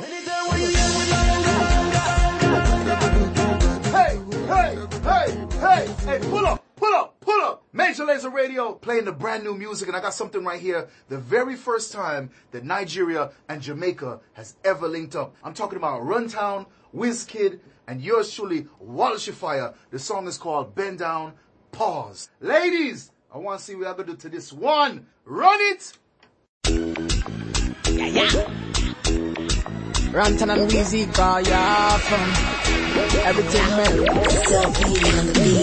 Hey, hey, hey, hey, hey, pull up, pull up, pull up. Major Lazer Radio playing the brand new music, and I got something right here. The very first time that Nigeria and Jamaica has ever linked up. I'm talking about Runtown, Wizkid, and yours truly, Walshy Fire. The song is called Bend Down, Pause. Ladies, I want to see what I'm gonna do to this one. Run it! Runtown and Weezy call ya from everything man.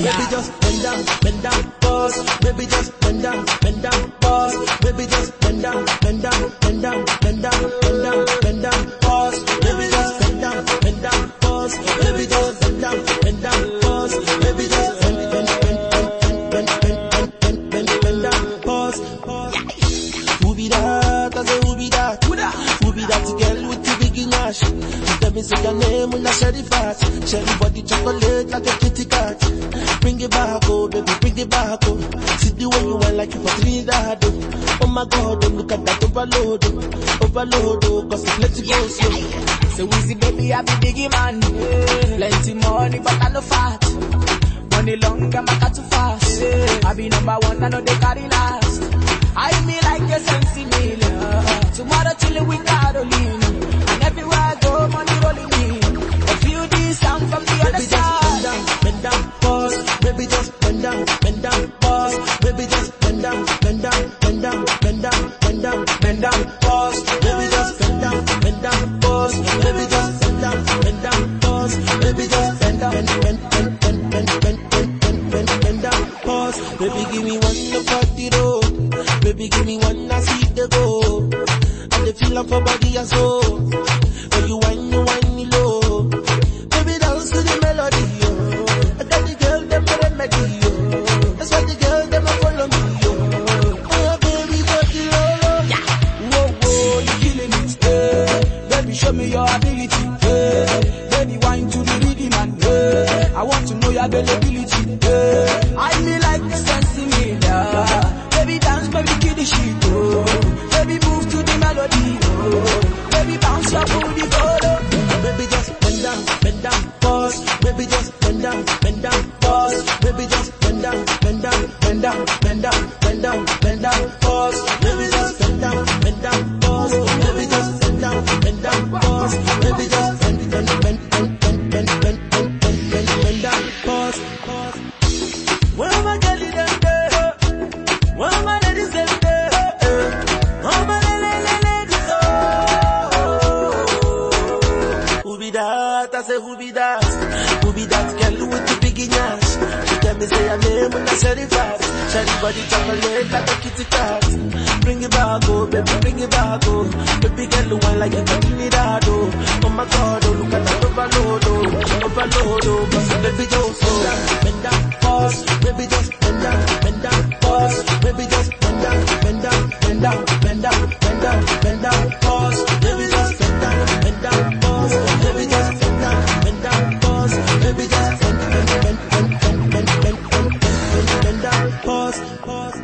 Baby just bend down, bend down, pause. Baby just bend down, bend down, pause. Baby just bend down, bend down, bend down, bend down, bend down, bend down, pause. Baby just bend down, bend down, pause. Baby just me say your name when I share the fat. Share body chocolate like a kitty cat. Bring it back, oh baby, bring it back, oh. See the way you want like you for Trinidad, oh. Oh my God, oh look at that overload, oh. Overload, oh, cause it's let it go slow. So Weezy baby I be biggie man. Plenty money but I no fat. Money long my cat too fast. I be number one I know they carry last. I me like a sensi million. Tomorrow chillin' with Baby give me one to party road. Baby give me one I see the go. And the feel of her body and soul. When you whine, you whine me low. Baby dance to the melody, yo. I got the girl, them the remedy, yo. That's why the girl, them a follow me, yo. Oh, baby, the low, Whoa, whoa, you killing it, eh. Baby, show me your ability, eh. Baby, wine to the rhythm and, eh. I want to know your availability, eh. I me like Baby, just bend down, bend down, pause. Baby, just bend down, bend down, pause. Baby, just bend, bend, bend, bend, bend, bend, bend, bend, bend, down, pause. Where my girl is them there? Where my ladies them? Oh my ladies, oh. Who be that? I say who be that? Who be that girl with the big ass? Tell me say her name when I say it fast. Shiny body chocolate like a kitty cat. Bring it back, oh baby, bring it back, oh. Baby girl, the one like a Trinidad, oh. Oh my God, oh look at that overload, oh. Overload, oh. Baby pause, pause.